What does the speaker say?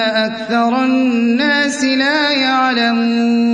أكثر الناس لا يعلمون